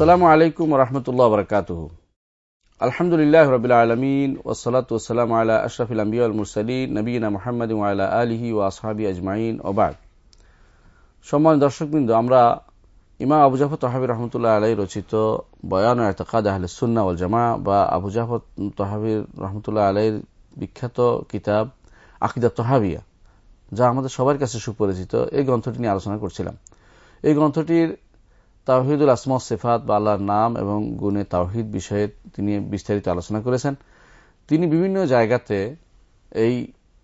আসসালামু আলাইকুম রহমতুল্লাহ বরকাত আলহামদুলিল্লাহ রবিল আলমিন ওসলাত আল্লাহ আশরাফিল আম্বিউল মুরসালিন নবীনা মোহাম্মদ আল্লাহ আলহি ও আসহাবি আজমাইন ওবাদ সম্মান দর্শকবৃন্দ, আমরা ইমাম আবু জাফর তহাবি রহমতুল্লাহ আলাই রচিত বয়ান এতকাদ আহলে সুন্না ওল জামা বা আবু জাফর তহাবির রহমতুল্লাহ আলাইর বিখ্যাত কিতাব আকিদা তহাবিয়া, যা আমাদের সবার কাছে সুপরিচিত। এই গ্রন্থটি নিয়ে আলোচনা করছিলাম। এই গ্রন্থটির তাওহিদুল আসমা সেফাত বা আল্লাহর নাম এবং গুণে তাওহিদ বিষয়ে তিনি বিস্তারিত আলোচনা করেছেন। তিনি বিভিন্ন জায়গাতে এই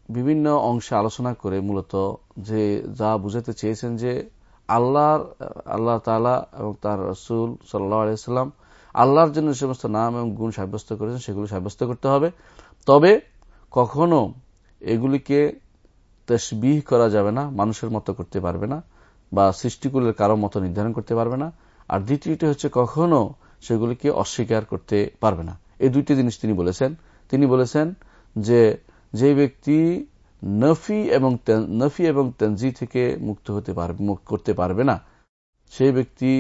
বিভিন্ন অংশে আলোচনা করে মূলত যে যা বুঝাতে চেয়েছেন যে আল্লাহর, আল্লাহ তালা এবং তার রসুল সাল্লাহ আলিয়াল্লাম আল্লাহর জন্য যে সমস্ত নাম এবং গুণ সাব্যস্ত করেছেন, সেগুলো সাব্যস্ত করতে হবে। তবে কখনো এগুলিকে তসবিহ করা যাবে না, মানুষের মতো করতে পারবে না। বা সৃষ্টিকুলের কারও মতো নির্ধারণ করতে পারবে না। আর দ্বিতীয়টি হচ্ছে কখনো সেগুলিকে অস্বীকার করতে পারবে না। এই দুইটি জিনিস তিনি বলেছেন। তিনি বলেছেন যে যে ব্যক্তি নফি এবং নফি এবং তেনজি থেকে মুক্ত হতে পারবে করতে পারবে না, সেই ব্যক্তি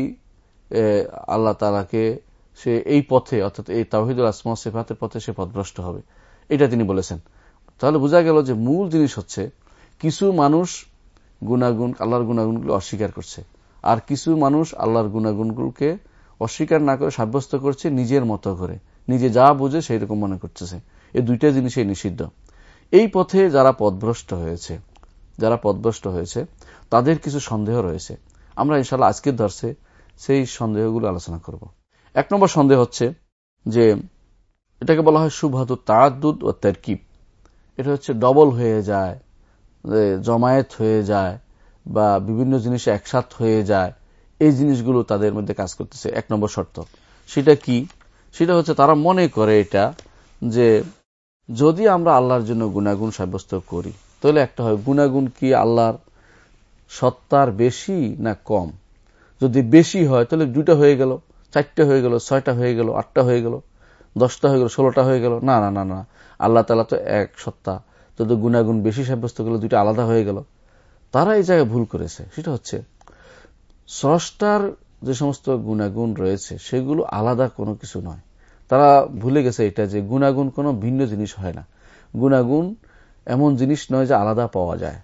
আল্লাহ তালাকে সে এই পথে, অর্থাৎ এই তাহিদুল আসমা সেফাতের পথে সে পথভ্রষ্ট হবে। এটা তিনি বলেছেন। তাহলে বোঝা গেল যে মূল জিনিস হচ্ছে, কিছু মানুষ গুণাগুণ, আল্লাহর গুণাগুণগুলো অস্বীকার করছে। আর কিছু মানুষ আল্লাহর গুণাগুণগুলোকে অস্বীকার না করে সাব্যস্ত করছে নিজের মতো করে। নিজে যা বুঝে সেই রকম মনে করতেছে। এই দুইটা জিনিসই নিষিদ্ধ। এই পথে যারা পদভ্রষ্ট হয়েছে, যারা পদভ্রষ্ট হয়েছে, তাদের কিছু সন্দেহ রয়েছে। আমরা ইনশাল্লাহ আজকের দর্শে সেই সন্দেহগুলো আলোচনা করব। এক নম্বর সন্দেহ হচ্ছে যে এটাকে বলা হয় শুভাত তারাদুদ ও তেরকিব। এটা হচ্ছে ডবল হয়ে যায় জমায়েত হয়ে যায় বা বিভিন্ন জিনিস একসাথ হয়ে যায়, এই জিনিসগুলো তাদের মধ্যে কাজ করতেছে। এক নম্বর শর্ত। সেটা কি? সেটা হচ্ছে তারা মনে করে এটা যে যদি আমরা আল্লাহর জন্য গুণাগুণ সাব্যস্ত করি, তাহলে একটা হয় গুণাগুণ কি আল্লাহর সত্তার বেশি না কম? যদি বেশি হয়, তাহলে দুটা হয়ে গেল, চারটা হয়ে গেল, ছয়টা হয়ে গেল, আটটা হয়ে গেল, দশটা হয়ে গেল, ষোলোটা হয়ে গেল। না না না না। আল্লাহ তালা তো এক সত্তা। তো গুণাগুণ বেশি সাব্যস্ত করলে দুইটা আলাদা হয়ে গেল। তারা এই জায়গায় ভুল করেছে। সেটা হচ্ছে, স্রষ্টার যে সমস্ত গুণাগুণ রয়েছে, সেগুলো আলাদা কোনো কিছু নয়। তারা ভুলে গেছে এটা যে গুণাগুণ কোনো ভিন্ন জিনিস হয় না। গুণাগুণ এমন জিনিস নয় যে আলাদা পাওয়া যায়।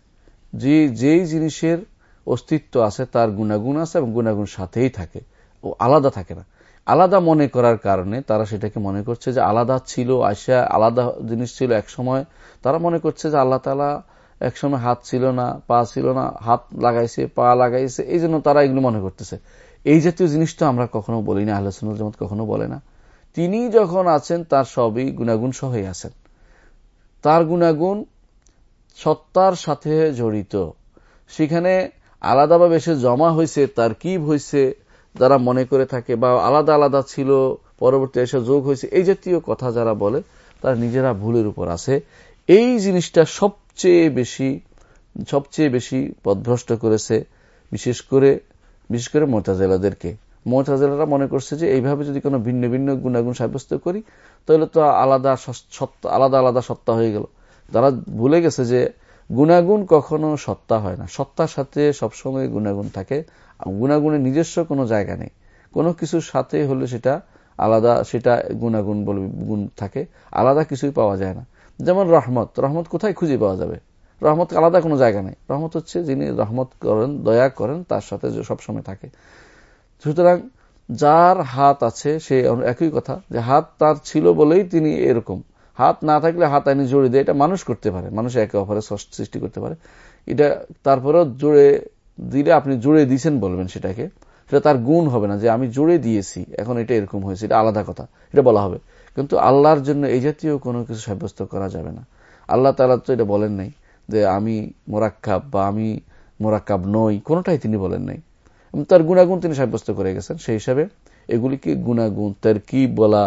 যে, যেই জিনিসের অস্তিত্ব আছে, তার গুণাগুণ আছে এবং গুণাগুণ সাথেই থাকে ও আলাদা থাকে না। আলাদা মনে করার কারণে তারা সেটাকে মনে করছে যে আলাদা ছিল আশা আলাদা জিনিস ছিল এক সময় তারা মনে করছে যে আল্লাহ তালা একসময় হাত ছিল না, পা ছিল না, হাত লাগাইছে, পা লাগাইছে, এই জন্য তারা এগুলো মনে করতেছে। এই জাতীয় জিনিসটা আমরা কখনো বলি না আল্লাহ জামাত কখনো বলে না। তিনি যখন আছেন, তার সবই গুণাগুণ সহই আছেন। তার গুণাগুণ সত্তার সাথে জড়িত। সেখানে আলাদাভাবে এসে জমা হয়েছে তার কি হয়েছে যারা মনে করে থাকে বা আলাদা আলাদা ছিল, পরবর্তী এসে যোগ হয়েছে, এই জাতীয় কথা যারা বলে, তারা নিজেরা ভুলের উপর আছে। এই জিনিসটা সবচেয়ে বেশি সবচেয়ে বেশি পদভ্রষ্ট করেছে, বিশেষ করে বিশেষ করে মোতাজেলাদেরকে। মোতাজেলারা মনে করছে যে এইভাবে যদি কোনো ভিন্ন ভিন্ন গুণাগুণ সাব্যস্ত করি, তাহলে তো আলাদা সত্তা, আলাদা আলাদা সত্তা হয়ে গেল। তারা ভুলে গেছে যে গুণাগুণ কখনো সত্তা হয় না। সত্তার সাথে সবসময় গুণাগুণ থাকে। গুণাগুণের নিজস্ব কোনো জায়গা নেই। কোনো কিছুর সাথে হলে সেটা আলাদা, সেটা গুণাগুণ বলে গুণ থাকে, আলাদা কিছুই পাওয়া যায় না। যেমন রহমত রহমত কোথায় খুঁজে পাওয়া যাবে? রহমত আলাদা কোনো জায়গা নেই। রহমত হচ্ছে যিনি রহমত করেন, দয়া করেন, তার সাথে সবসময় থাকে। সুতরাং যার হাত আছে, সে একই কথা, যে হাত তার ছিল বলেই তিনি এরকম। হাত না থাকলে হাত আইনি জোরে দেয় এটা মানুষ করতে পারে। মানুষ একে অপরের সৃষ্টি করতে পারে। এটা তারপরেও জোরে দিলে আপনি জোরে দিয়েছেন বলবেন সেটাকে, সেটা তার গুণ হবে না যে আমি জোরে দিয়েছি, এখন এটা এরকম হয়েছে, এটা আলাদা কথা, এটা বলা হবে। কিন্তু আল্লাহর জন্য এই জাতীয় কোনো কিছু সাব্যস্ত করা যাবে না। আল্লাহ তালা তো এটা বলেন নাই যে আমি মোরাক্কাব বা আমি মোরাক্কাব নই, কোনোটাই তিনি বলেন নাই। তার গুণাগুণ তিনি সাব্যস্ত করে গেছেন। সেই হিসাবে এগুলিকে গুণাগুণ তার কি বলা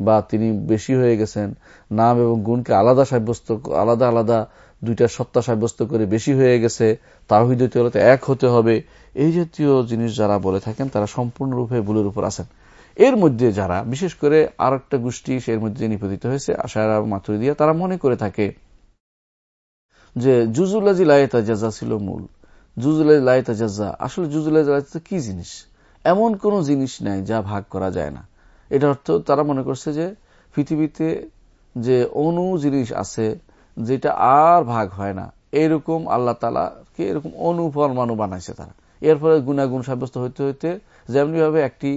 বা তিনি বেশি হয়ে গেছেন, নাম এবং গুণকে আলাদা সাব্যস্ত, আলাদা আলাদা দুইটা সত্তা সাব্যস্ত করে বেশি হয়ে গেছে তাহিদ হতে এক হতে হবে, এই জাতীয় জিনিস যারা বলে থাকেন, তারা সম্পূর্ণরূপে ভুলের উপর আছেন। এর মধ্যে যারা, বিশেষ করে আর একটা গোষ্ঠী এর মধ্যে নিপতিত হয়েছে আশারা মাতুরিদিয়া, তারা মনে করে থাকে যে জুজুল্লাজি লাইতাজাজা ছিল মূল। জুজুল্লাহ লাইতাজাজা আসলে জুজুল্লাহ কি জিনিস? এমন কোন জিনিস নাই যা ভাগ করা যায় না। এটা অর্থ তারা মনে করছে যে পৃথিবীতে যে অনু জিনিস আছে যেটা আর ভাগ হয় না। এরকম আল্লাহ তালাকে এরকম অনু পরমাণু বানাইছে তারা। এরপরে গুণাগুণ সাব্যস্ত হইতে হইতে যেমনি ভাবে একটি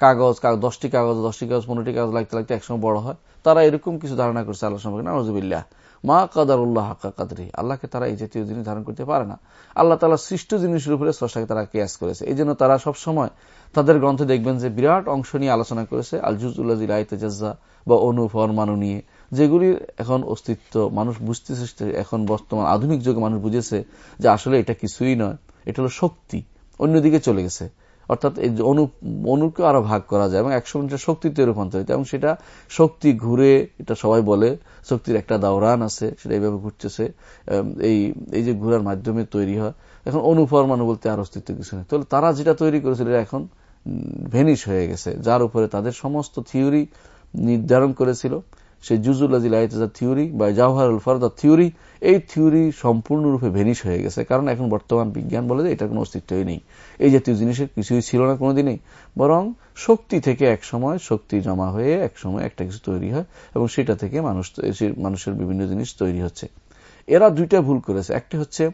কাগজ দশটি কাগজ দশটি কাগজ, পনেরোটি কাগজ লাগতে লাগতে একসময় বড় হয়, তারা এরকম কিছু ধারণা করছে আল্লাহ সম্পর্কে। নজবিল্লাহ মা কাদার উল্লাহ হাক্কা কাদরি। আল্লাহকে তারা এই জাতীয় জিনিস ধারণ করতে পারে না। আল্লাহ তালা সৃষ্ট জিনিসের উপরে স্রষ্টাকে তারা কেয়াস করেছে। এই জন্য তারা সবসময় তাদের গ্রন্থে দেখবেন যে বিরাট অংশ নিয়ে আলোচনা করেছে আলজুজুল্লাহ আইতেজাজা বা অনু ফরমানু নিয়ে। যেগুলির এখন অস্তিত্ব, মানুষ বুঝতেছে এখন বর্তমান আধুনিক যুগে মানুষ বুঝেছে যে আসলে এটা কিছুই নয়, এটা হলো শক্তি, অন্যদিকে চলে গেছে। অর্থাৎ এই অনু, অনুকে আরও ভাগ করা যায় এবং একসময় শক্তিতে রূপান্তরিত এবং সেটা শক্তি ঘুরে, এটা সবাই বলে, শক্তির একটা দাওরান আছে, সেটা এইভাবে ঘুরতেছে এই এই যে ঘুরার মাধ্যমে তৈরি হয়। এখন অনুপরমাণু বলতে আর অস্তিত্ব কিছু নেই। তাহলে তারা যেটা তৈরি করেছিল এখন ভেনিশ হয়ে গেছে, যার উপরে তাদের সমস্ত থিওরি নির্ধারণ করেছিল। সেই জুজুল্লাজিল আয়তাজা থিওরি বা জাওহারুল ফরদা থিওরি, এই থিওরি সম্পূর্ণরূপে ভেনিশ হয়ে গেছে। কারণ এখন বর্তমান বিজ্ঞান বলে যে এটার কোনো অস্তিত্বই নেই। এই জাতীয় জিনিসের কিছুই ছিল না কোনোদিনই। বরং শক্তি থেকে এক সময় শক্তি জমা হয়ে এক সময় একটা কিছু তৈরি হয় এবং সেটা থেকে মানুষ মানুষের বিভিন্ন জিনিস তৈরি হচ্ছে। এরা দুইটা ভুল করেছে। একটা হচ্ছে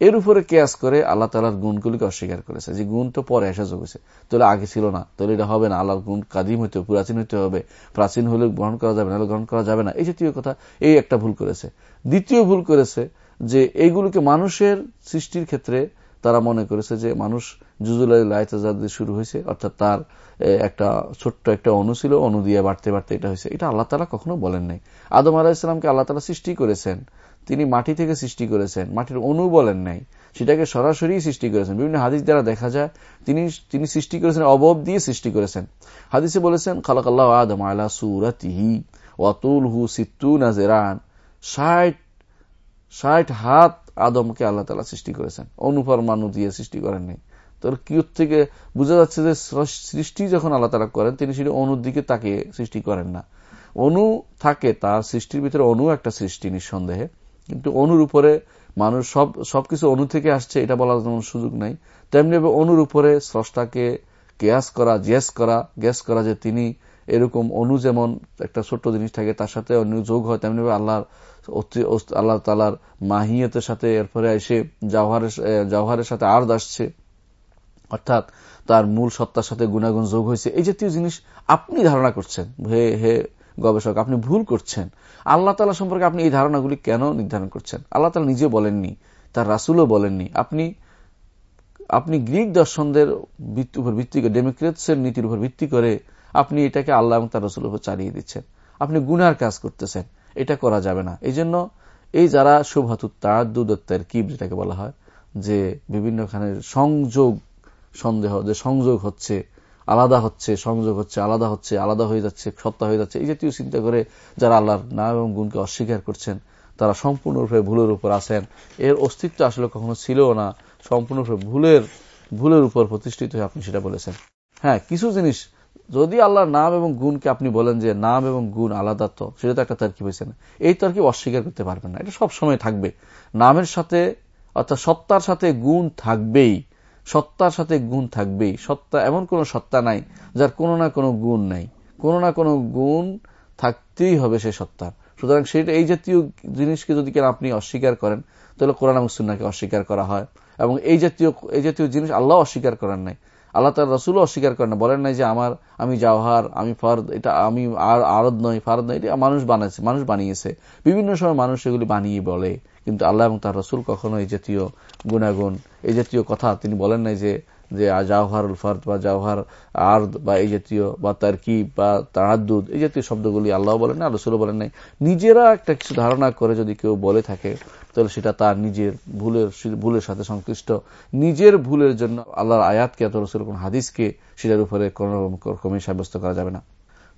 এর উপরে কেয়াস করে আল্লাহ তালার গুণগুলিকে অস্বীকার করেছে। যে গুণ তো পরে এসে যোগেছে তাহলে আগে ছিল না। তাহলে এটা হবে না। আল্লাহর গুণ কাদিম হইতে হবে, প্রাচীন হইতে হবে। প্রাচীন হলে গ্রহণ করা যাবে না গ্রহণ করা যাবে না। এই জাতীয় কথা, এই একটা ভুল করেছে। দ্বিতীয় ভুল করেছে যে এইগুলিকে মানুষের সৃষ্টির ক্ষেত্রে তারা মনে করেছে যে মানুষ জুজুল্লাহ শুরু হয়েছে, অর্থাৎ তার একটা ছোট্ট একটা অনু ছিল অনু দিয়ে বাড়তে বাড়তে এটা হয়েছে। এটা আল্লাহ তালা কখনো বলেন নাই। আদম আলাহ ইসলামকে আল্লাহ তালা সৃষ্টি করেছেন। তিনি মাটি থেকে সৃষ্টি করেছেন। মাটির অনু বলেন নাই। সেটাকে সরাসরি সৃষ্টি করেছেন। বিভিন্ন হাদিস দ্বারা দেখা যায়, তিনি তিনি সৃষ্টি করেছেন অবব দিয়ে সৃষ্টি করেছেন। হাদিসে বলেছেন খালাক আল্লাহ আদম আলা সুরাতিহি ওয়াতুল হু সিত্তু নাজেরান ষাট ষাট হাত আদমকে আল্লাহ তালা সৃষ্টি করেছেন। অনুপরমাণু দিয়ে সৃষ্টি করেন নাই। তোর কি থেকে বোঝা যাচ্ছে যে সৃষ্টি যখন আল্লাহ তালা করেন, তিনি সেটি অনুর দিকে তাকে সৃষ্টি করেন না। অনু থাকে, তার সৃষ্টির ভিতরে অনু একটা সৃষ্টি নিঃসন্দেহে। কিন্তু অনুর উপরে মানুষ সব, সবকিছু অনু থেকে আসছে, এটা বলার যেমন সুযোগ নাই। তেমনি অনুর উপরে স্রষ্টাকে গ্যাস করা জেস করা, গ্যাস করা যে তিনি এরকম অনু যেমন একটা ছোট্ট জিনিস থাকে, তার সাথে অন্য যোগ হয়, তেমনি আল্লাহর আল্লাহ তালার মাহিয়তের সাথে এরপরে এসে জাওহারের জাওহারের সাথে আর্দ আসছে। অর্থাৎ তার মূল সত্তার সাথে গুণাগুণ যোগ হয়েছে। এই জাতীয় জিনিস আপনি ধারণা করছেন। হে হে গবেষক, আপনি ভুল করছেন। আল্লাহ তালা সম্পর্কে আপনি এই ধারণাগুলি কেন নির্ধারণ করছেন? আল্লাহ তালা নিজে বলেননি, তার রাসুলও বলেননি। আপনি আপনি গ্রিক দর্শনদের উপর ভিত্তি করে, ডেমোক্রেটসের নীতির উপর ভিত্তি করে আপনি এটাকে আল্লাহ এবং তার রসুলের উপর চালিয়ে দিচ্ছেন। আপনি গুনার কাজ করতেছেন, এটা করা যাবে না। এই জন্য এই যারা শুভাতু তার কিব যেটাকে বলা হয়, যে বিভিন্নখানে সংযোগ সন্দেহ, যে সংযোগ হচ্ছে আলাদা হচ্ছে, সংযোগ হচ্ছে, আলাদা হচ্ছে, আলাদা হয়ে যাচ্ছে, সত্তা হয়ে যাচ্ছে। এই জাতীয় চিন্তা করে যারা আল্লাহর নাম এবং গুণকে অস্বীকার করছেন, তারা সম্পূর্ণরূপে ভুলের উপর আছেন। এর অস্তিত্ব আসলে কখনো ছিল না। সম্পূর্ণরূপে ভুলের ভুলের উপর প্রতিষ্ঠিত হয়ে আপনি সেটা বলেছেন। হ্যাঁ কিছু জিনিস, যদি আল্লাহর নাম এবং গুণকে আপনি বলেন যে নাম এবং গুণ আলাদা তো, সেটা তো একটা তর্কি হয়েছে না। এই তর্কি অস্বীকার করতে পারবেন না। এটা সব সময় থাকবে। নামের সাথে অর্থাৎ সত্তার সাথে গুণ থাকবেই। সত্তার সাথে গুণ থাকবেই। সত্তা এমন কোন সত্তা নাই, যার কোনো না কোনো গুণ নাই। কোনো না কোনো গুণ থাকতেই হবে সে সত্তার। সুতরাং সেটা এই জাতীয় জিনিসকে যদি কেন আপনি অস্বীকার করেন, তাহলে কোরআন মুসুন্নাকে অস্বীকার করা হয়। এবং এই জাতীয় এই জাতীয় জিনিস আল্লাহ অস্বীকার করেন নাই। আল্লাহ তার রসুলও অস্বীকার করেন না বলেন নাই যে আমার, আমি জাওহার, আমি ফরদ, এটা আমি আর, আরদ নয়, ফারদ নয়, এটা মানুষ বানাইছে, মানুষ বানিয়েছে। বিভিন্ন সময় মানুষ এগুলি বানিয়ে বলে। কিন্তু আল্লাহ এবং তার রসুল কখনো এই জাতীয় গুণাগুণ, এই জাতীয় কথা তিনি বলেন নাই যে যে জাওহারুল ফর্দ বা জাওহার আর্দ বা এই জাতীয় বা কি বা তাহাদুদ এই জাতীয় শব্দগুলি আল্লাহ বলেন না রসুলও বলেন নাই। নিজেরা একটা কিছু ধারণা করে যদি কেউ বলে থাকে, তাহলে সেটা তার নিজের ভুলের ভুলের সাথে সংশ্লিষ্ট। নিজের ভুলের জন্য আল্লাহর আয়াতকে এত রসুল কোন হাদিসকে সেটার উপরে কোন রকমই সাব্যস্ত করা যাবে না।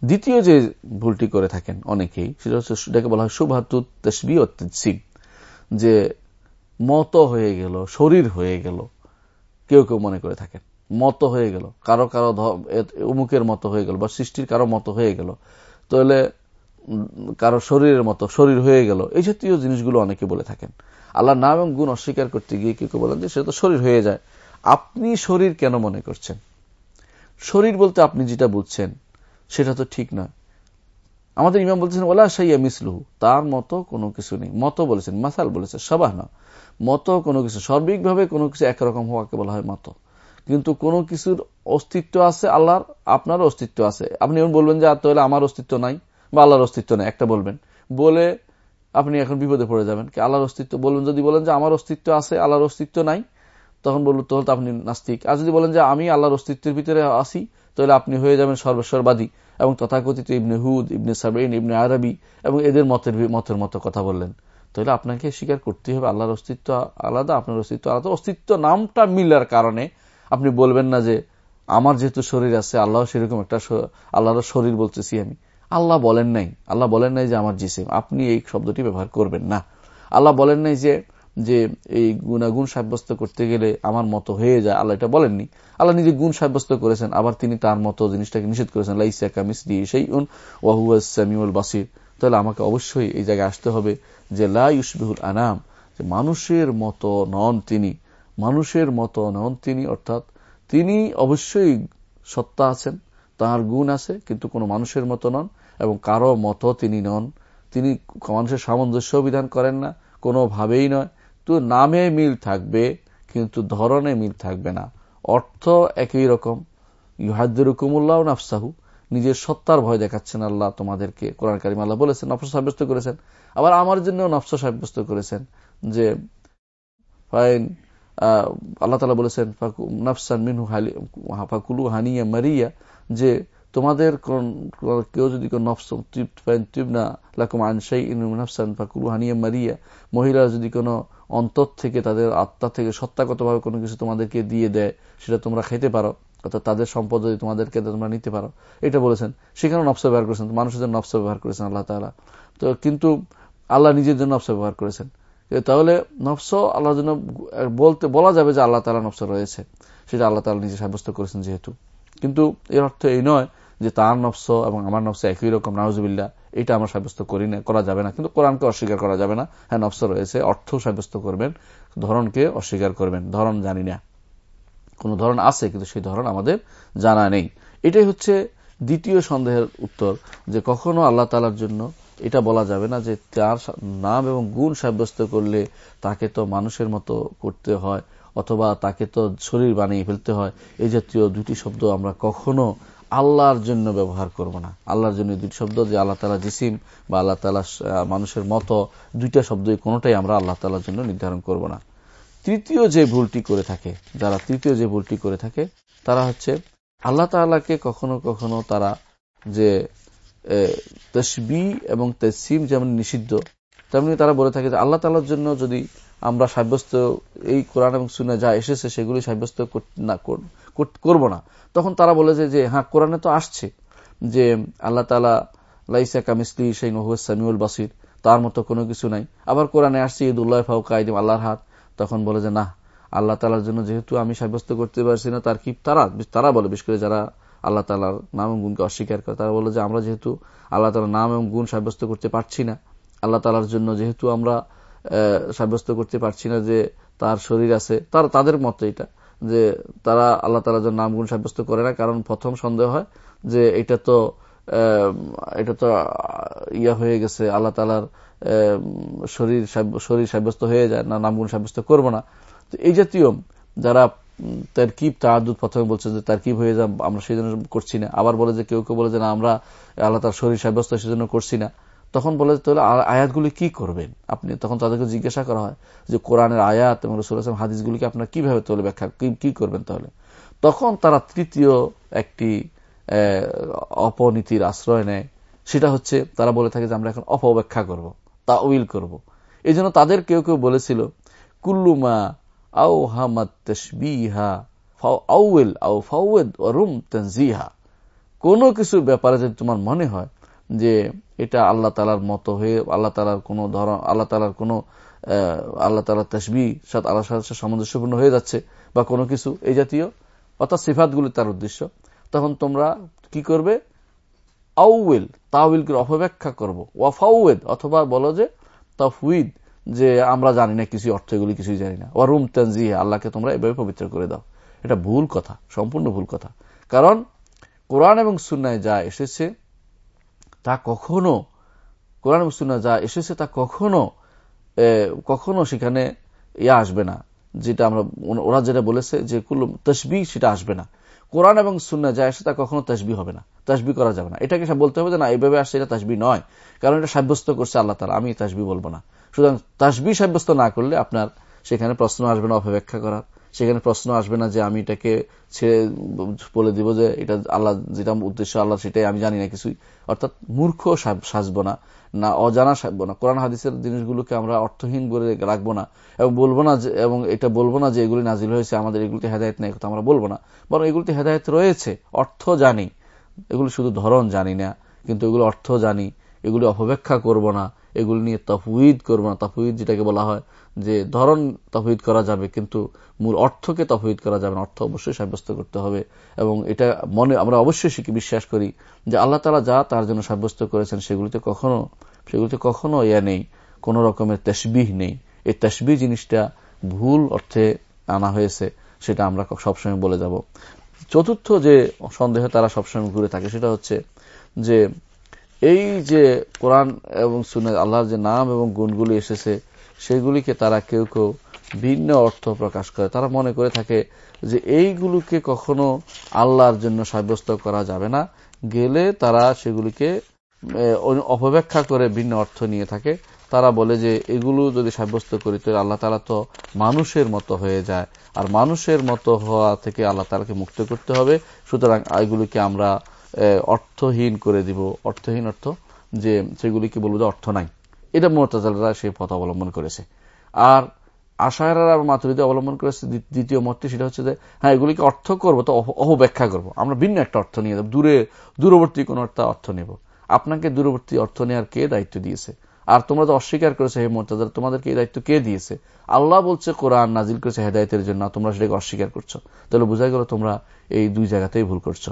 দ্বিতীয় যে ভুলটি করে থাকেন অনেকেই, সেটা হচ্ছে, সেটাকে বলা হয় শুভাতুত তসবি ও যে মত হয়ে গেল, শরীর হয়ে গেল, কেউ কেউ মনে করে থাকেন, মত হয়ে গেল, কারও কারও উমুকের মতো হয়ে গেল বা সৃষ্টির কারও মতো হয়ে গেল, তাহলে কারও শরীরের মতো, শরীর হয়ে গেল, এই জাতীয় জিনিসগুলো অনেকে বলে থাকেন। আল্লাহ নাম এবং গুণ অস্বীকার করতে গিয়ে কেউ কেউ বলেন যে সে তো শরীর হয়ে যায়। আপনি শরীর কেন মনে করছেন? শরীর বলতে আপনি যেটা বুঝছেন, সেটা তো ঠিক নয়। আমাদের ইমাম বলতেছেন ওলা সাইয়া মিসলুহু। তার মতো কোনো কিছু নেই। মতো বলেছেন, মাসাল বলেছে সবাহ না। মতো কোনো কিছু, সার্বিকভাবে কোনো কিছু একরকম হওয়াকে বলা হয় মতো। কিন্তু কোনো কিছুর অস্তিত্ব আছে আল্লাহর আপনার অস্তিত্ব আছে। আপনি এমন বলবেন যে তাহলে আমার অস্তিত্ব নাই বা আল্লাহর অস্তিত্ব নাই। একটা বলবেন। বলে আপনি এখন বিপদে পড়ে যাবেন। কি আল্লাহর অস্তিত্ব? বলবেন যদি বলেন যে, আমার অস্তিত্ব আছে, আল্লাহর অস্তিত্ব নাই, তখন বলবেন তাহলে আপনি নাস্তিক। আর যদি বলেন যে, আমি আল্লাহর অস্তিত্বের ভিতরে আসি তাহলে আপনি হয়ে যাবেন সর্বেশ্বরবাদী এবং তথাকথিত ইবনে হুদ, ইবনে সাবেন ইবনে আরবি এবং এদের মতের মতের মতো কথা বললেন। তাহলে আপনাকে স্বীকার করতে হবে আল্লাহর অস্তিত্ব আলাদা, আপনার অস্তিত্ব আলাদা। অস্তিত্ব নামটা মিলার কারণে আপনি বলবেন না যে আমার যেহেতু শরীর আছে আল্লাহ সেরকম একটা আল্লাহর শরীর বলতেছি আমি। আল্লাহ বলেন নাই। আল্লাহ বলেন নাই যে আমার জিসিম। আপনি এই শব্দটি ব্যবহার করবেন না। আল্লাহ বলেন নাই যে যে এই গুণাগুণ সাব্যস্ত করতে গেলে আমার মতো হয়ে যায়। আল্লাহ এটা বলেননি। আল্লাহ নিজে গুণ সাব্যস্ত করেছেন, আবার তিনি তার মতো জিনিসটাকে নিষেধ করেছেন। লাইসাকা মিসলি সেই উন বাসির। তাহলে আমাকে অবশ্যই এই জায়গায় আসতে হবে যে লাইসবিহুল আনাম, যে মানুষের মতো নন তিনি। মানুষের মতো নন তিনি, অর্থাৎ তিনি অবশ্যই সত্তা আছেন, তার গুণ আছে, কিন্তু কোনো মানুষের মতো নন এবং কারও মতো তিনি নন। তিনি মানুষের সামঞ্জস্য বিধান করেন না, কোনোভাবেই নয়। তো নামে মিল থাকবে, কিন্তু ধরনে মিল থাকবে না। অর্থ একই রকম। ইহাদ্দের কুমুল্লাহ নাফসাহু, নিজের সত্তার ভয় দেখাচ্ছেন আল্লাহ তোমাদেরকে। কোরআন কারিম আল্লাহ বলেছেন, নফস সাব্যস্ত করেছেন। আবার আমার জন্য নফস সাব্যস্ত করেছেন যে, ফাইন আল্লাহ তালা বলেছেন নাফসান মিনহু ফাকুলু হানিয়া মারিয়া, যে তোমাদের কেউ যদি কোনো না, লাকুম আনসাই ইনসান ফাকুলু হানিয়া মারিয়া, মহিলারা যদি কোনো অন্তর থেকে তাদের আত্মা থেকে সত্তাগতভাবে কোনো কিছু তোমাদেরকে দিয়ে দেয়, সেটা তোমরা খেতে পারো, অর্থাৎ তাদের সম্পদ যদি তোমাদেরকে তোমরা নিতে পারো। এটা বলেছেন। সেখানে নফস ব্যবহার করেছেন, মানুষের জন্য নফস ব্যবহার করেছেন আল্লাহ তালা তো কিন্তু আল্লাহ নিজের জন্য নফস ব্যবহার করেছেন। তাহলে নফস আল্লাহর জন্য বলতে, বলা যাবে যে আল্লাহ তালা নফস রয়েছে। সেটা আল্লাহ তালা নিজে সাব্যস্ত করেছেন যেহেতু। কিন্তু এর অর্থ এই নয় যে তার নফস এবং আমার নফস একই রকম নাউজুবিল্লা এটা আমরা সাব্যস্ত করি না, করা যাবে না। কিন্তু কোরআনকে অস্বীকার করা যাবে না। হ্যাঁ নফস রয়েছে, অর্থ সাব্যস্ত করবেন, ধরনকে অস্বীকার করবেন, ধরন জানি না। কোন ধরন আছে, কিন্তু সেই ধরন আমাদের জানা নেই। এটাই হচ্ছে দ্বিতীয় সন্দেহের উত্তর, যে কখনো আল্লাহ তালার জন্য এটা বলা যাবে না যে তার নাম এবং গুণ সাব্যস্ত করলে তাকে তো মানুষের মতো করতে হয়, অথবা তাকে তো শরীর বানিয়ে ফেলতে হয়। এই জাতীয় দুটি শব্দ আমরা কখনো আল্লাহর জন্য ব্যবহার করব না। আল্লাহর জন্য দুটি শব্দ যে আল্লাহ তালা জিসিম বা আল্লাহ তালা মানুষের মতো, দুইটা শব্দই কোনোটাই আমরা আল্লাহ তালার জন্য নির্ধারণ করব না। তৃতীয় যে ভুলটি করে থাকে, যারা তৃতীয় যে ভুলটি করে থাকে, তারা হচ্ছে আল্লাহ তালাকে কখনো কখনো তারা যে তসবি এবং তসিম যেমন নিষিদ্ধ, তেমনি তারা বলে থাকে যে আল্লাহ তালার জন্য যদি আমরা সাব্যস্ত, এই কোরআন এবং শুনে যা এসেছে সেগুলি সাব্যস্ত না করব না। তখন তারা বলে যে হ্যাঁ কোরআনে তো আসছে যে, আল্লাহ তালা লাইসা কামিসলি সেই নহুয়া সামিউল বাসির, তার মতো কোনো কিছু নাই। আবার কোরআনে আসছে ঈদ উল্লাহ ফাউকা ইদিম আল্লাহর হাত। তখন বলে যে, না, আল্লাহ তালার জন্য যেহেতু আমি সাব্যস্ত করতে পারছি না, তার কি তারা তারা বলে, বিশেষ করে যারা আল্লাহ তালার নাম এবং গুণকে অস্বীকার করে, তারা বলে যে, আমরা যেহেতু আল্লাহ তালার নাম এবং গুণ সাব্যস্ত করতে পারছি না, আল্লাহ তালার জন্য যেহেতু আমরা সাব্যস্ত করতে পারছি না যে তার শরীর আছে। তার, তাদের মতো এটা, যে তারা আল্লাহ তালার জন্য নাম গুণ সাব্যস্ত করে না, কারণ প্রথম সন্দেহ হয় যে এটা তো এটা তো ইয়া হয়ে গেছে, আল্লাহ তালার শরীর শরীর সাব্যস্ত হয়ে যায় না, নামগুণ সাব্যস্ত করব না। তো এই জাতীয় যারা তার কিপ তাহাদুদ প্রথমে বলছে যে তার কিপ হয়ে যা, আমরা সেই জন্য করছি না। আবার বলে যে কেউ কেউ বলে যে না, আমরা আল্লাহ তার শরীর সাব্যস্ত সেজন্য করছি না। তখন বলে তাহলে আয়াতগুলি কি করবেন? আপনি তখন তাদেরকে জিজ্ঞাসা করা হয় যে, কোরআনের আয়াত এবং রসুল আসলাম হাদিসগুলিকে আপনার কীভাবে তাহলে ব্যাখ্যা, কি করবেন তাহলে? তখন তারা তৃতীয় একটি অপনীতির আশ্রয় নেয়। সেটা হচ্ছে, তারা বলে থাকে যে, আমরা এখন অপব্যাখ্যা করব তা উইল করব। এই জন্য তাদের কেউ কেউ বলেছিল কুল্লুমা আও হামাদ আউ ফাউদ রুম তনজিহা। কোনো কিছুর ব্যাপারে যদি তোমার মনে হয় যে এটা আল্লাহ তালার মতো হয়ে আল্লাহ তালার কোন ধরন, আল্লাহ তালার কোন আল্লাহ তালার তসবি সাথে আল্লাহ সাথে সামঞ্জস্যপূর্ণ হয়ে যাচ্ছে বা কোনো কিছু এই জাতীয়। অর্থাৎ সিফাতগুলি তার উদ্দেশ্য। তখন তোমরা কি করবে? আউল তাউলকে অপব্যাখ্যা করব। ওয়াফাউদ অথবা বলো যে তফুইদ যে আমরা জানি না কিছু অর্থ, এগুলি কিছুই জানি না। ওয়া রুম তানজি আল্লাহকে তোমরা এভাবে পবিত্র করে দাও। এটা ভুল কথা, সম্পূর্ণ ভুল কথা। কারণ কোরআন এবং সুন্নায় যা এসেছে তা কখনো, কোরআন এবং যা এসেছে তা কখনো কখনো সেখানে ইয়ে আসবে না। যেটা আমরা, ওরা যেটা বলেছে যে কুল্লুম তসবি সেটা আসবে না। কোরআন এবং সুন্না যা এসে তা কখনো তসবি হবে না। তসবি করা যাবে না। এটাকে বলতে হবে যে না এইভাবে আসছে এটা তসবি নয়। কারণ এটা সাব্যস্ত করছে আল্লাহ তালা আমি তসবি বলব না। সুতরাং তসবি সাব্যস্ত না করলে আপনার সেখানে প্রশ্ন আসবে না অপব্যাখ্যা করার। সেখানে প্রশ্ন আসবে না যে আমি এটাকে ছেড়ে বলে দিব যে এটা আল্লাহ, যেটা উদ্দেশ্য আল্লাহ, সেটাই আমি জানি না কিছুই। অর্থাৎ মূর্খ সাজবো না না অজানা সাজবো না। কোরআন হাদিসের জিনিসগুলোকে আমরা অর্থহীন করে রাখব না এবং বলব না যে, এবং এটা বলব না যে এগুলি নাজিল হয়েছে, আমাদের এগুলিতে হেদায়ত নেই কথা আমরা বলব না। বরং এগুলিতে হেদায়ত রয়েছে, অর্থ জানি। এগুলি শুধু ধরন জানি না, কিন্তু এগুলো অর্থ জানি, এগুলি অপব্যাখ্যা করব না। এগুলি নিয়ে তফুইদ করব না। তফুইদ যেটাকে বলা হয় যে ধরন তফুইদ করা যাবে, কিন্তু মূল অর্থকে তফুইদ করা যাবে না। অর্থ অবশ্যই সাব্যস্ত করতে হবে এবং এটা মনে আমরা অবশ্যই শিখে, বিশ্বাস করি যে আল্লাহ তালা যা তার জন্য সাব্যস্ত করেছেন সেগুলিতে কখনো সেগুলিতে কখনো ইয়া নেই, কোন রকমের তসবিহ নেই। এই তসবিহ জিনিসটা ভুল অর্থে আনা হয়েছে, সেটা আমরা সবসময় বলে যাব। চতুর্থ যে সন্দেহ তারা সবসময় ঘুরে থাকে, সেটা হচ্ছে যে এই যে কোরআন এবং শুনে আল্লাহর যে নাম এবং গুণগুলি এসেছে, সেগুলিকে তারা কেউ কেউ ভিন্ন অর্থ প্রকাশ করে। তারা মনে করে থাকে যে এইগুলোকে কখনো আল্লাহর জন্য সাব্যস্ত করা যাবে না। গেলে তারা সেগুলিকে অপব্যাখ্যা করে ভিন্ন অর্থ নিয়ে থাকে। তারা বলে যে এগুলো যদি সাব্যস্ত করি তো আল্লাহ তালা তো মানুষের মতো হয়ে যায়। আর মানুষের মতো হওয়া থেকে আল্লাহ তালাকে মুক্ত করতে হবে। সুতরাং এগুলিকে আমরা অর্থহীন করে দিব। অর্থহীন অর্থ যে সেগুলিকে বলব যে অর্থ নাই। এটা মোরতাজালরা সেই পথ অবলম্বন করেছে। আর আশায়রা মাতুরিতে অবলম্বন করেছে দ্বিতীয় মতটি সেটা হচ্ছে যে হ্যাঁ এগুলিকে অর্থ করব তো অহব্যাখ্যা করব। আমরা ভিন্ন একটা অর্থ নিয়ে দেবো দূরে, দূরবর্তী কোন অর্থ নেব। আপনাকে দূরবর্তী অর্থ নেওয়ার কে দায়িত্ব দিয়েছে? আর তোমরা তো অস্বীকার করেছ, হে মোরতাজার তোমাদেরকে এই দায়িত্ব কে দিয়েছে? আল্লাহ বলছে, কোরআন নাজিল করেছে হেদায়তের জন্য তোমরা সেটাকে অস্বীকার করছ। তাহলে বোঝা গেল তোমরা এই দুই জায়গাতেই ভুল করছ।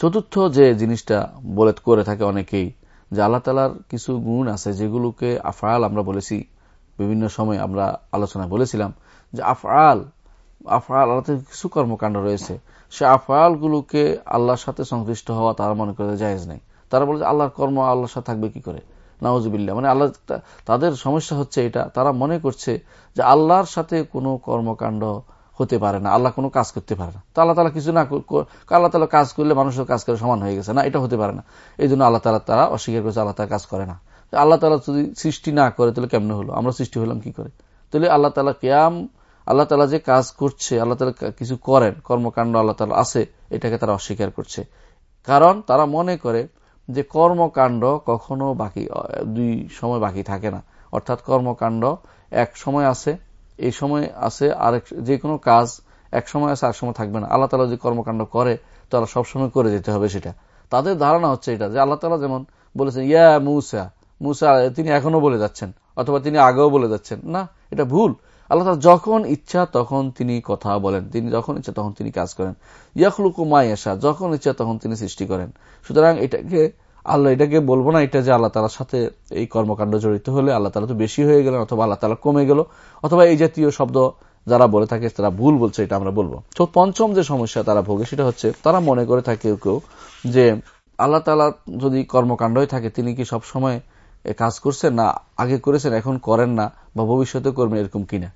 চতুর্থ যে জিনিসটা বলে করে থাকে অনেকেই, যে আল্লাহ তালার কিছু গুণ আছে যেগুলোকে আফআল আমরা বলেছি, বিভিন্ন সময় আমরা আলোচনায় বলেছিলাম, যে আফআল আফআল আল্লাহ কিছু কর্মকাণ্ড রয়েছে, সে আফআল গুলোকে আল্লাহর সাথে সংশ্লিষ্ট হওয়া তারা মনে করে জায়েজ নেই। তারা বলে যে আল্লাহর কর্ম আল্লাহর সাথে থাকবে কি করে? নওয়াজবিল্লা মানে আল্লাহ তাদের সমস্যা হচ্ছে এটা। তারা মনে করছে যে আল্লাহর সাথে কোনো কর্মকাণ্ড হতে পারে না, আল্লাহ কোনো কাজ করতে পারে না। তো আল্লাহ তালা কিছু না আল্লাহ তালা কাজ করলে মানুষের কাজ করে সমান হয়ে গেছে না, এটা হতে পারে না। এই জন্য আল্লাহ তালা তারা অস্বীকার করেছে, আল্লাহ তালা কাজ করে না। আল্লাহ তালা যদি সৃষ্টি না করে, তাহলে কেমন হলো? আমরা সৃষ্টি হলাম কি করে? তাহলে আল্লাহ তালা কেয়াম, আল্লাহ তালা যে কাজ করছে, আল্লাহ তালা কিছু করেন, কর্মকাণ্ড আল্লাহ তালা আছে, এটাকে তারা অস্বীকার করছে। কারণ তারা মনে করে যে কর্মকাণ্ড কখনো বাকি দুই সময় বাকি থাকে না। অর্থাৎ কর্মকাণ্ড এক সময় আছে এই সময় আছে আর যে কোনো কাজ এক সময় আছে আর সময় থাকবে না। আল্লাহ তালা যে কর্মকাণ্ড করে তারা সবসময় করে যেতে হবে সেটা। তাদের ধারণা হচ্ছে এটা, যে আল্লাহ তালা যেমন বলেছেন, ইয়া মুসা মুসা, তিনি এখনও বলে যাচ্ছেন, অথবা তিনি আগেও বলে যাচ্ছেন। না, এটা ভুল। আল্লাহ তালা যখন ইচ্ছা, তখন তিনি কথা বলেন। তিনি যখন ইচ্ছা, তখন তিনি কাজ করেন। ইয়াকলুকু মাইয়াশা যখন ইচ্ছা, তখন তিনি সৃষ্টি করেন। সুতরাং এটাকে আল্লাহ এটাকে বলব না, এটা যে আল্লাহ তালার সাথে এই কর্মকাণ্ড জড়িত হলে আল্লাহ তালা তো বেশি হয়ে গেলেন অথবা আল্লাহ তালা কমে গেল, অথবা এই জাতীয় শব্দ যারা বলে থাকে তারা ভুল বলছে, এটা আমরা বলব। তো পঞ্চম যে সমস্যা তারা ভোগে সেটা হচ্ছে, তারা মনে করে থাকে কেউ যে আল্লাহ তালা যদি কর্মকাণ্ডই থাকে, তিনি কি সব সময় কাজ করছেন না, আগে করেছেন, এখন করেন না, বা ভবিষ্যতে করবেন এরকম কিনা?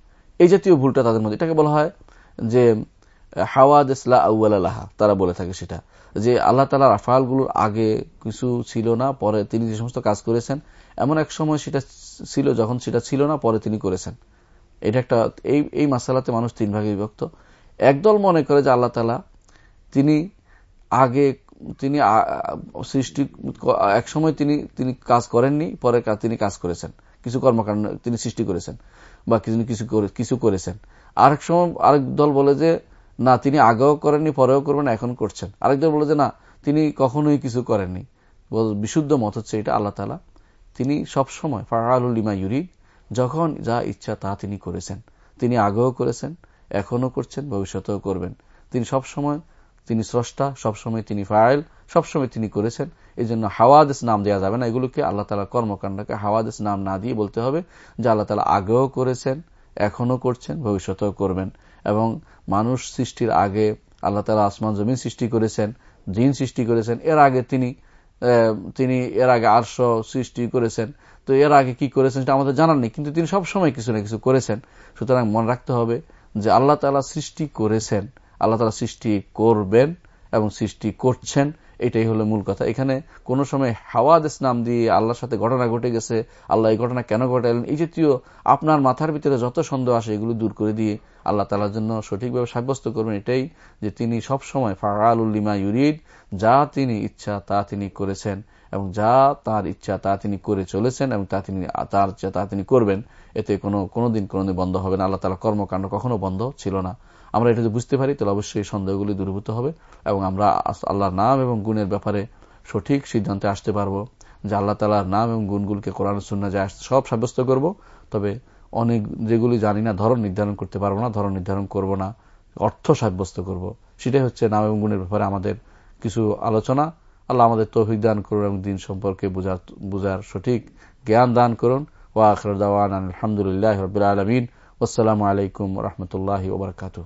এই জাতীয় ভুলটা তাদের মধ্যে, এটাকে বলা হয় যে হাওয়াদ ইসলা তারা বলে থাকে সেটা। যে আল্লাহ তালার আফালগুলোর আগে কিছু ছিল না, পরে তিনি যে সমস্ত কাজ করেছেন, এমন এক সময় সেটা ছিল, যখন সেটা ছিল না, পরে তিনি করেছেন। এটা একটা, এই এই মাসালাতে মানুষ তিন ভাগে বিভক্ত। একদল মনে করে যে আল্লাহ তালা তিনি আগে, তিনি সৃষ্টি, এক সময় তিনি তিনি কাজ করেননি, পরে তিনি কাজ করেছেন। কিছু কর্মকাণ্ড তিনি সৃষ্টি করেছেন, বা কিছু কিছু করেছেন। আরেক সময়, আরেক দল বলে যে না, তিনি আগেও করেননি, পরেও করবেন, এখন করছেন। আরেকজন বলে যে, না, তিনি কখনোই কিছু করেননি। বিশুদ্ধ মত হচ্ছে এটা, আল্লাহ তালা তিনি সবসময় ফারালুলিমা ইউরিদ, যখন যা ইচ্ছা তা তিনি করেছেন। তিনি আগেও করেছেন, এখনও করছেন, ভবিষ্যতেও করবেন। তিনি সব সময় তিনি স্রষ্টা, সবসময় তিনি ফাইল সবসময় তিনি করেছেন। এই জন্য হাওয়াদেশ নাম দেওয়া যাবে না। এগুলোকে আল্লাহ তালা কর্মকাণ্ডকে হাওয়াদেশ নাম না দিয়ে বলতে হবে, যে আল্লাহ তালা আগেও করেছেন, এখনও করছেন, ভবিষ্যতেও করবেন। এবং মানুষ সৃষ্টির আগে আল্লাহ তালা আসমান, জমিন সৃষ্টি করেছেন, জিন সৃষ্টি করেছেন, এর আগে তিনি তিনি এর আগে আর্শ সৃষ্টি করেছেন। তো এর আগে কি করেছেন সেটা আমাদের জানার নেই, কিন্তু তিনি সব সময় কিছু না কিছু করেছেন। সুতরাং মনে রাখতে হবে যে আল্লাহ তালা সৃষ্টি করেছেন, আল্লাহ তালা সৃষ্টি করবেন এবং সৃষ্টি করছেন। এটাই হলো মূল কথা। এখানে কোন সময় হাওয়াদেশ নাম দিয়ে আল্লাহর সাথে ঘটনা ঘটে গেছে, আল্লাহ এই ঘটনা কেন ঘটালেন, এই জাতীয় আপনার মাথার ভিতরে যত সন্দেহ আসে এগুলো দূর করে দিয়ে আল্লাহ তালার জন্য সঠিকভাবে সাব্যস্ত করবেন এটাই যে তিনি সবসময় ফারাল উল্লিমা ইউরিদ, যা তিনি ইচ্ছা তা তিনি করেছেন। এবং যা তার ইচ্ছা তা তিনি করে চলেছেন এবং তা তিনি, তার ইচ্ছা তা তিনি করবেন, এতে কোনো, কোনোদিন কোনোদিন বন্ধ হবে না। আল্লাহ তালা কর্মকাণ্ড কখনো বন্ধ ছিল না। আমরা এটা যদি বুঝতে পারি, তাহলে অবশ্যই সন্দেহগুলি দূরীভূত হবে এবং আমরা আল্লাহর নাম এবং গুণের ব্যাপারে সঠিক সিদ্ধান্তে আসতে পারব যে আল্লাহ তালার নাম এবং গুণগুলিকে কোরআন শূন্য যায় সব সাব্যস্ত করব। তবে অনেক যেগুলি জানি না, ধরন নির্ধারণ করতে পারব না, ধরন নির্ধারণ করব না, অর্থ সাব্যস্ত করব। সেটাই হচ্ছে নাম এবং গুণের ব্যাপারে আমাদের কিছু আলোচনা। আল্লাহ আমাদের তৌফিক দান করুন এবং দিন সম্পর্কে বুঝার সঠিক জ্ঞান দান করুন। ওয়া আখর দাওয়ান আলহামদুলিল্লাহ আলমিন। আসসালামু আলাইকুম রহমতুল্লাহ ওবরকাতু